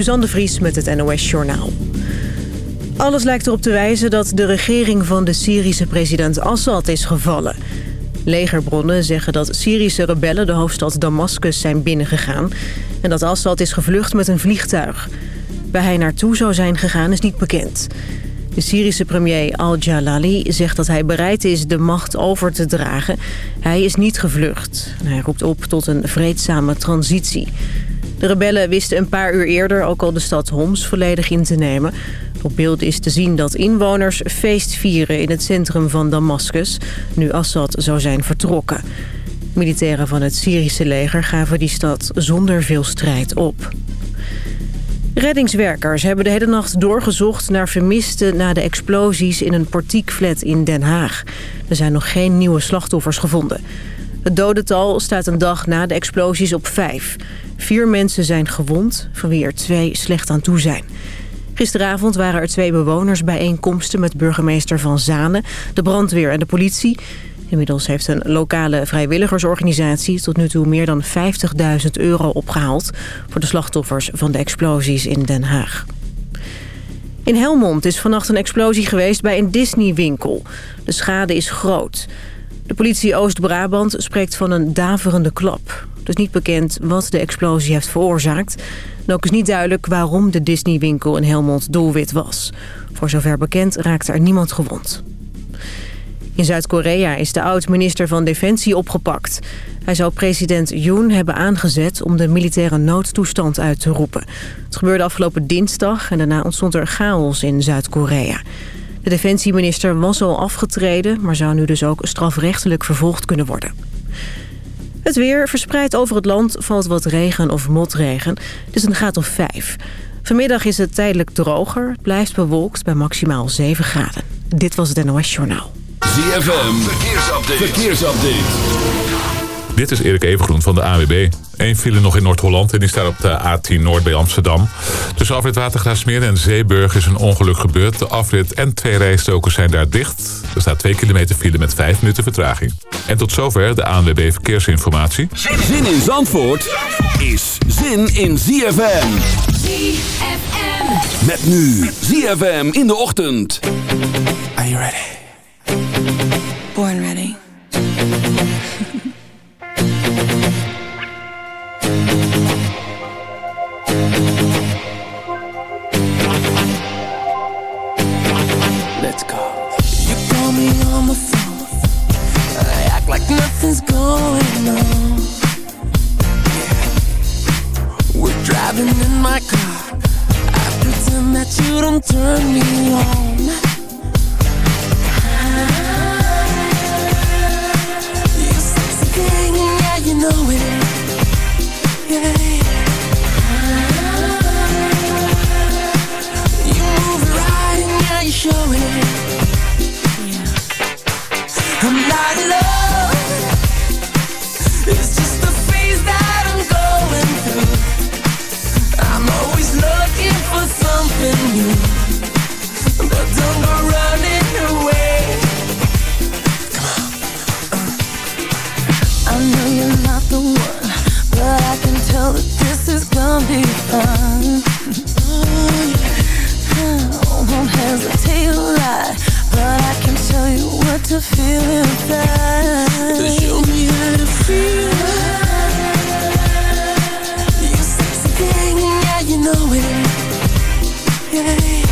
Suzanne Vries met het NOS Journaal. Alles lijkt erop te wijzen dat de regering van de Syrische president Assad is gevallen. Legerbronnen zeggen dat Syrische rebellen de hoofdstad Damascus zijn binnengegaan... en dat Assad is gevlucht met een vliegtuig. Waar hij naartoe zou zijn gegaan is niet bekend. De Syrische premier al-Jalali zegt dat hij bereid is de macht over te dragen. Hij is niet gevlucht. Hij roept op tot een vreedzame transitie. De rebellen wisten een paar uur eerder ook al de stad Homs volledig in te nemen. Op beeld is te zien dat inwoners feest vieren in het centrum van Damascus... nu Assad zou zijn vertrokken. Militairen van het Syrische leger gaven die stad zonder veel strijd op. Reddingswerkers hebben de hele nacht doorgezocht naar vermisten... na de explosies in een portiekflat in Den Haag. Er zijn nog geen nieuwe slachtoffers gevonden. Het dodental staat een dag na de explosies op vijf. Vier mensen zijn gewond, van wie er twee slecht aan toe zijn. Gisteravond waren er twee bewoners bijeenkomsten met burgemeester Van Zanen, de brandweer en de politie. Inmiddels heeft een lokale vrijwilligersorganisatie tot nu toe meer dan 50.000 euro opgehaald voor de slachtoffers van de explosies in Den Haag. In Helmond is vannacht een explosie geweest bij een Disney-winkel. De schade is groot. De politie Oost-Brabant spreekt van een daverende klap. Het is niet bekend wat de explosie heeft veroorzaakt. En ook is niet duidelijk waarom de Disney-winkel in Helmond doelwit was. Voor zover bekend raakte er niemand gewond. In Zuid-Korea is de oud-minister van Defensie opgepakt. Hij zou president Yoon hebben aangezet om de militaire noodtoestand uit te roepen. Het gebeurde afgelopen dinsdag en daarna ontstond er chaos in Zuid-Korea. De defensieminister was al afgetreden, maar zou nu dus ook strafrechtelijk vervolgd kunnen worden. Het weer verspreid over het land valt wat regen of motregen. Het is een graad of 5. Vanmiddag is het tijdelijk droger. Het blijft bewolkt bij maximaal 7 graden. Dit was het NOS Journaal. ZFM, verkeersupdate. verkeersupdate. Dit is Erik Evengroen van de AWB. Eén file nog in Noord-Holland en die staat op de A10 Noord bij Amsterdam. Tussen afrit Watergraafsmeer en Zeeburg is een ongeluk gebeurd. De afrit en twee rijstokers zijn daar dicht. Er staat 2 kilometer file met 5 minuten vertraging. En tot zover de ANWB Verkeersinformatie. Zin in Zandvoort is zin in ZFM. ZFM. Met nu ZFM in de ochtend. Are you ready? Nothing's going on. We're driving in my car. I pretend that you don't turn me on. You sexy thing, yeah, you know it. Yeah. You move right, yeah, you show it. Tell that this is gonna be fun. I won't hesitate to lie, but I can tell you what to feel inside. Show me how to feel. You sexy thing, yeah, you know it. Yeah.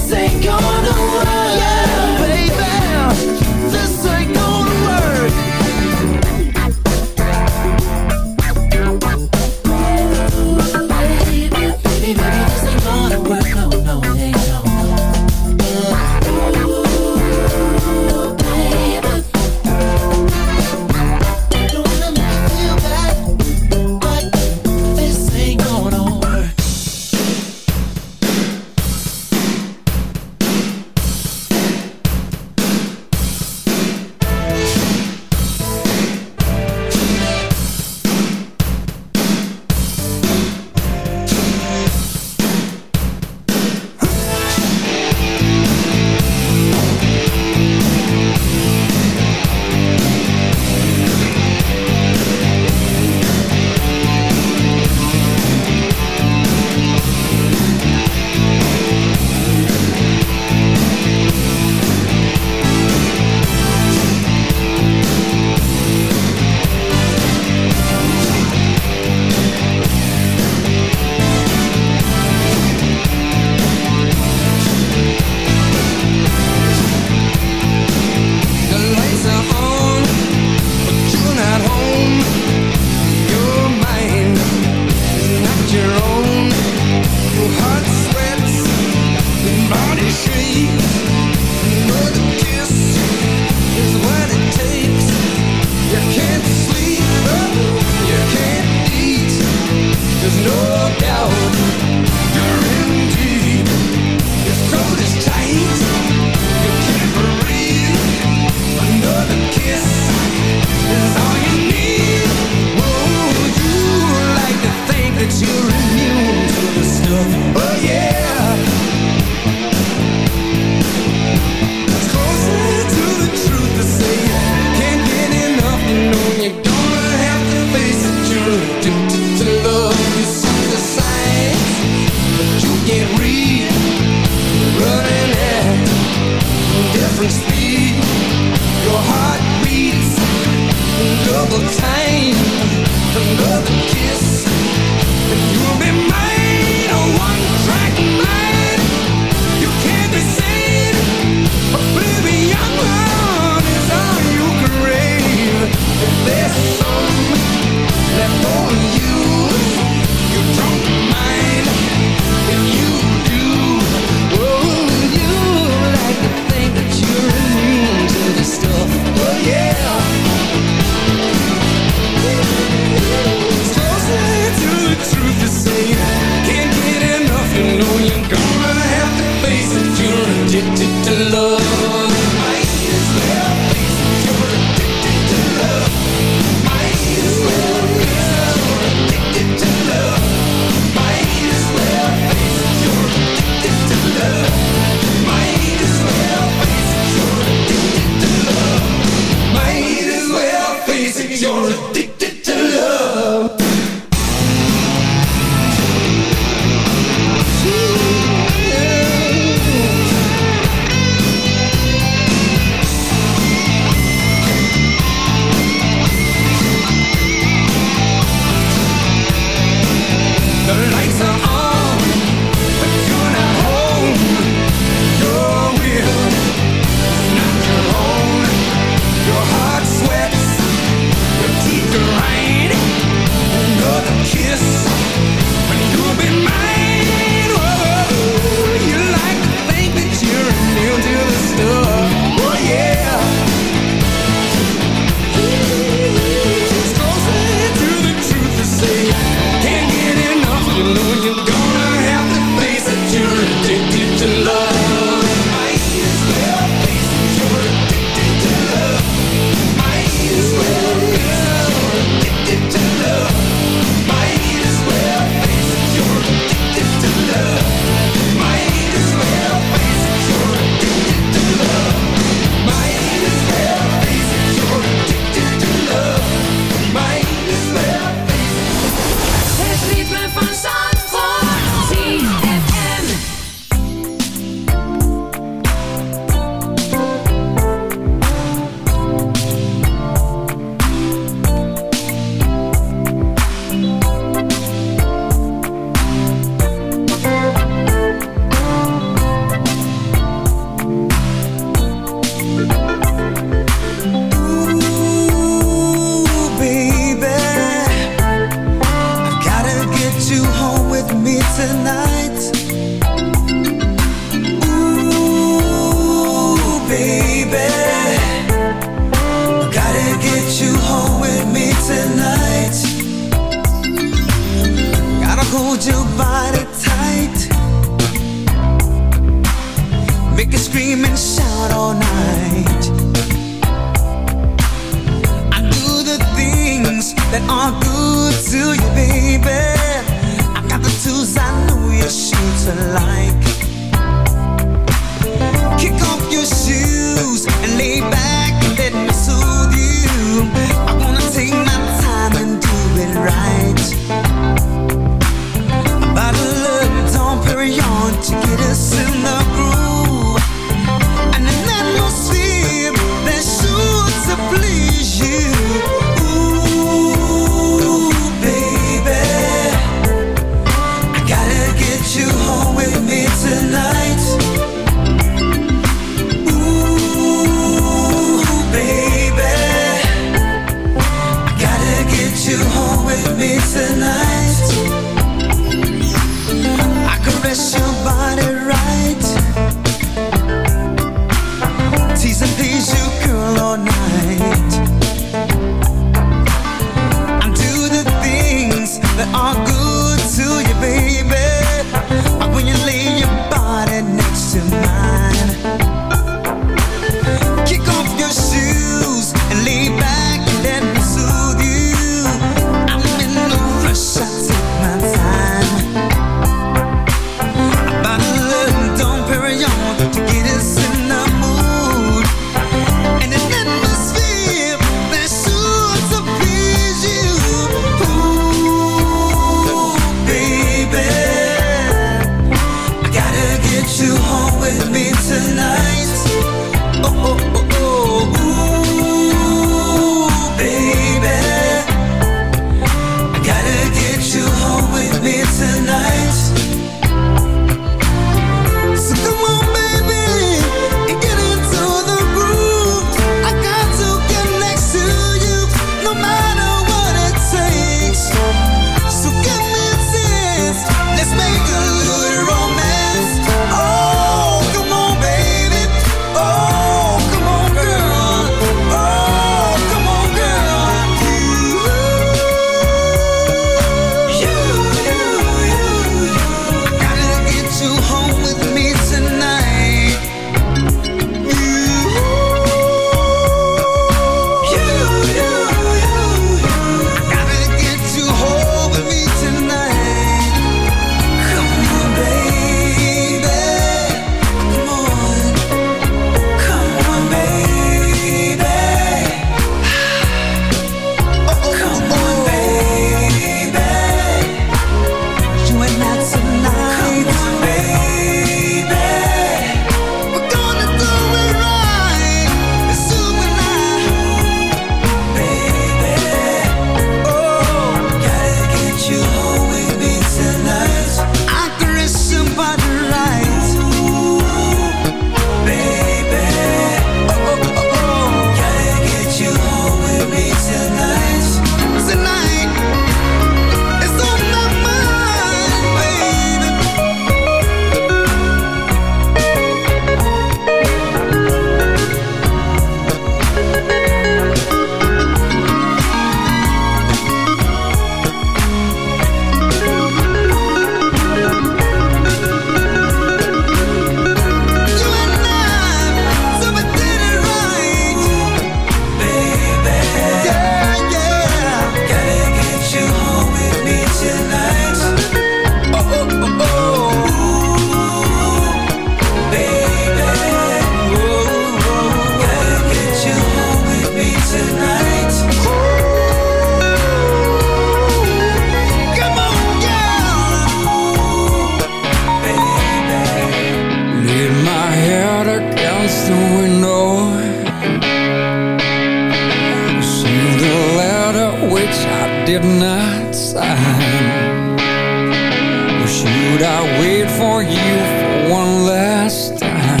wait for you for one last time.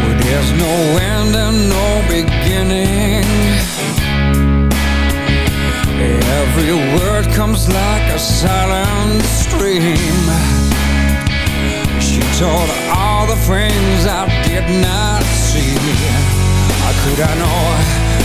Well, There's no end and no beginning. Every word comes like a silent stream. She told all the things I did not see. How could I know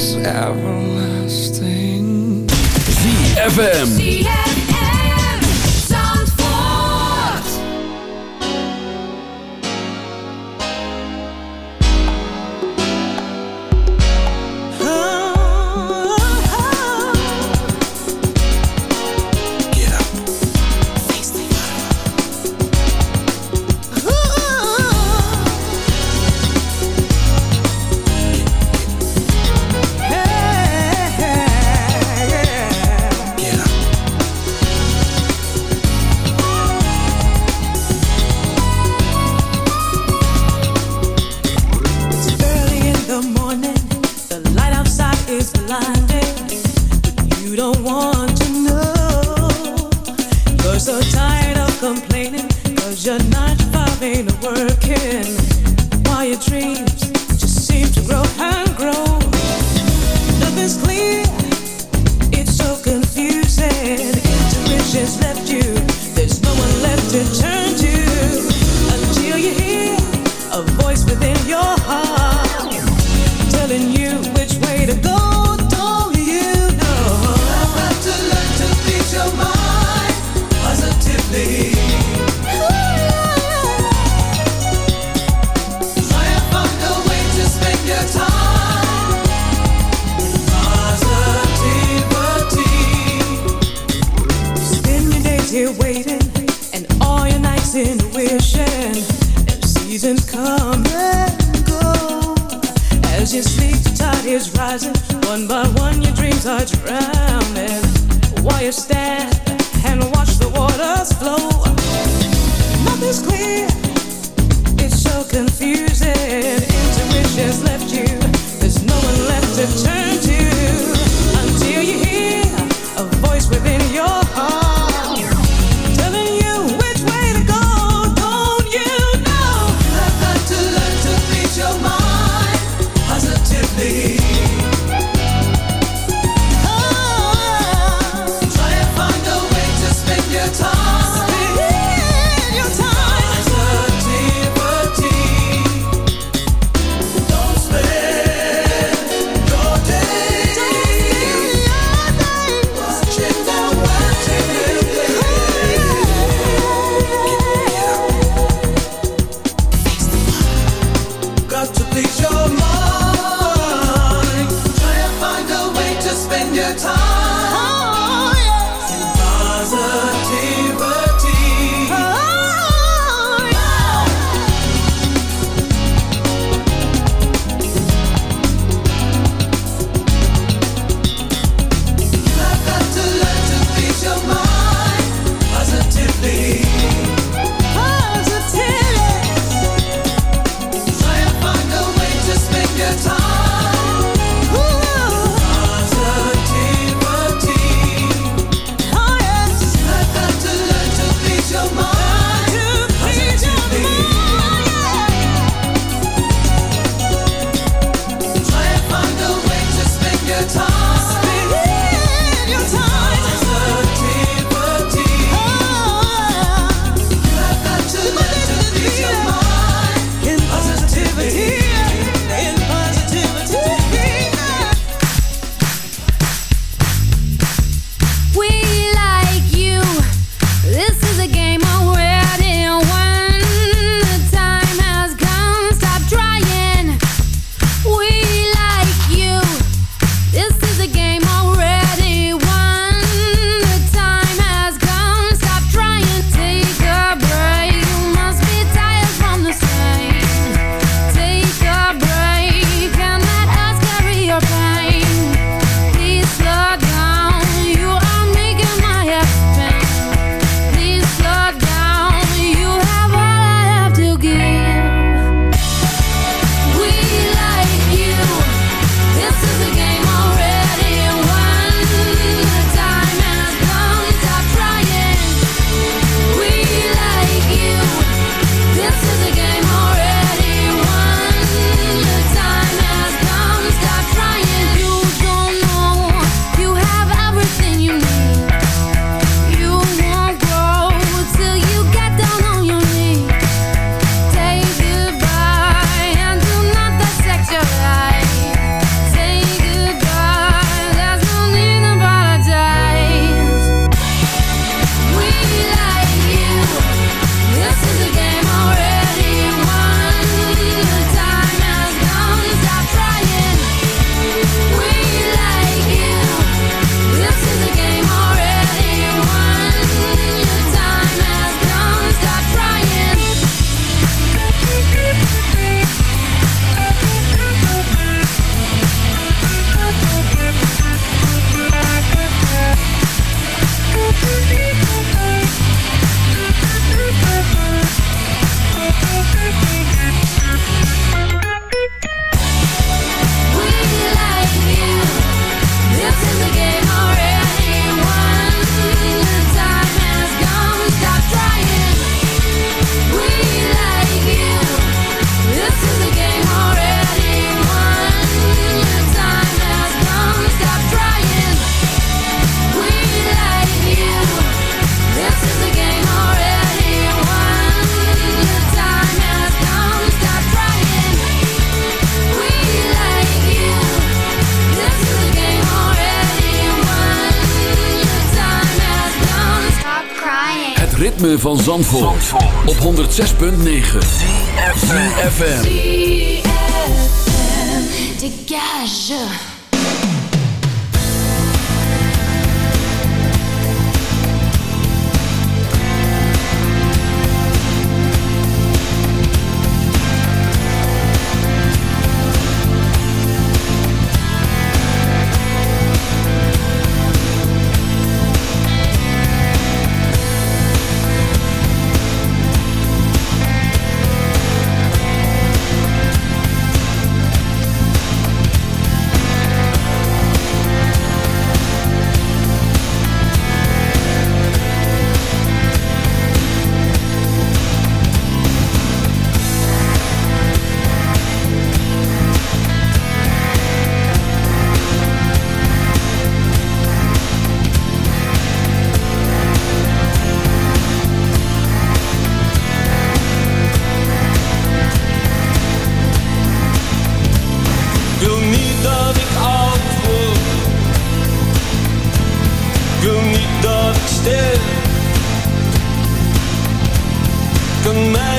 everlasting. ZFM. Van Zandvoort, op 106.9 FM. Dégage.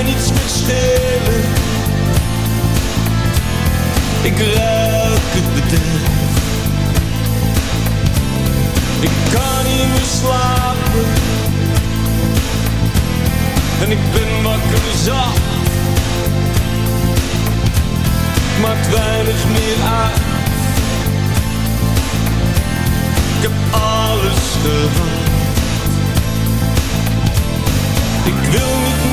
Niets meer schelen. Ik ruik het bederf. Ik kan niet meer slapen. En ik ben wakker zat. Maakt weinig meer uit. Ik heb alles gehad. Ik wil niet meer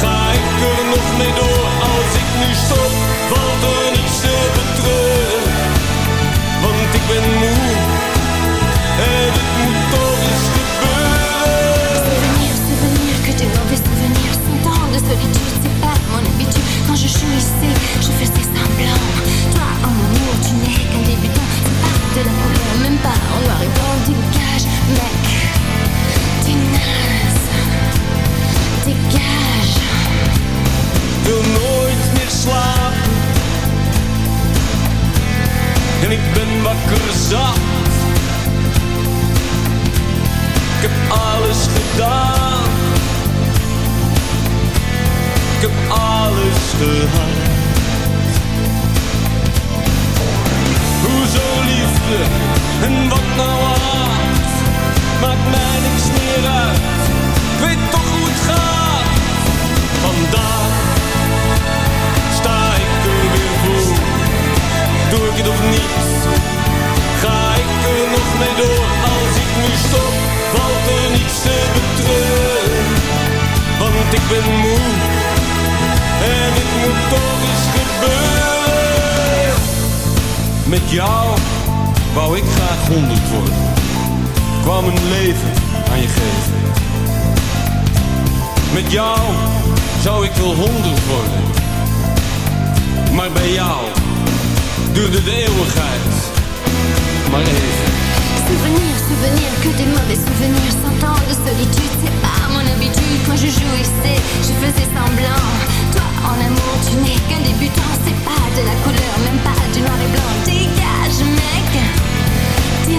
Ga ik er nog mee door? Als ik nu stop, valt er Ik heb alles gedaan. Ik heb alles gehad. Hoezo liefde en wat nou haat? Maakt mij niks meer uit. Ik weet toch hoe het gaat. Vandaag sta ik er weer voor. Doe ik het of niet? Ik er nog mee door? Als ik nu stop, valt er niets te betreuren. Want ik ben moe en het moet toch eens gebeuren. Met jou wou ik graag honderd worden. Kwam een leven aan je geven. Met jou zou ik wel honderd worden. Maar bij jou duurde de eeuwigheid Souvenir, souvenir, que des mauvais souvenirs. Cent ans de solitude, c'est pas mon habitude. Quand je jouissais, je faisais semblant. Toi, en amour, tu n'es qu'un débutant. C'est pas de la couleur, même pas du noir et blanc. Dégage, mec, t'es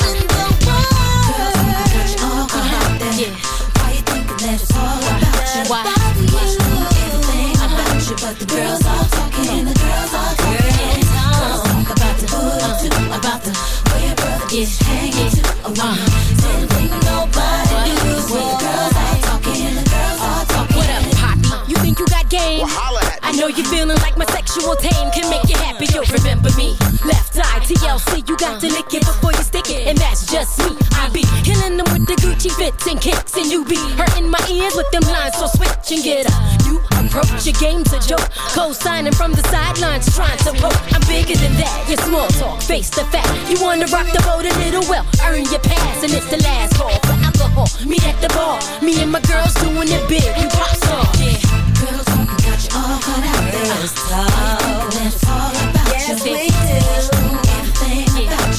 Why? Everything about you, but the girls all talking, the girls all talking. Girls talk about the hood too, about the way your brother is hanging too. Oh, uh, same thing nobody do. When the girls all talking, the girls all talking. What up, Poppy? You think you got game? I know you're feeling like my sexual tame can make you happy. You'll remember me. Left eye TLC, you got to lick it before you stick it, and that's just me. I be killing them with the Gucci fits and kicks, and you be hurting my ears with them lines. So switch and get up. You approach your game's a joke. Co-signing from the sidelines, trying to poke. I'm bigger than that. Your small talk, face the fact. You wanna rock the boat a little well, earn your pass, and it's the last call for alcohol. Meet at the bar. Me and my girls doing it big. We pop star. Yeah. Girls got you all cut out there. It's all about Yes, you.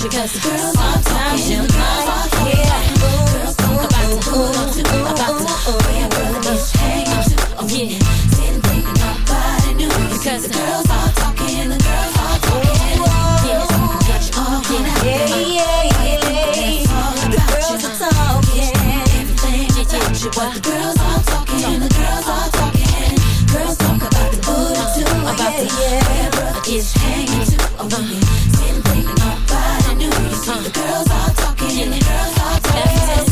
Because the girls are talking, the girls are talking, about to ooh, about to ooh, where world is hanging, yeah, the girls are the girls are yeah, yeah, yeah, yeah, the girls about the girls are Yeah. Yeah. Yeah. Yeah. girls talk about the booty too, about the where world is hanging, oh yeah girls all talking. The girls all talking.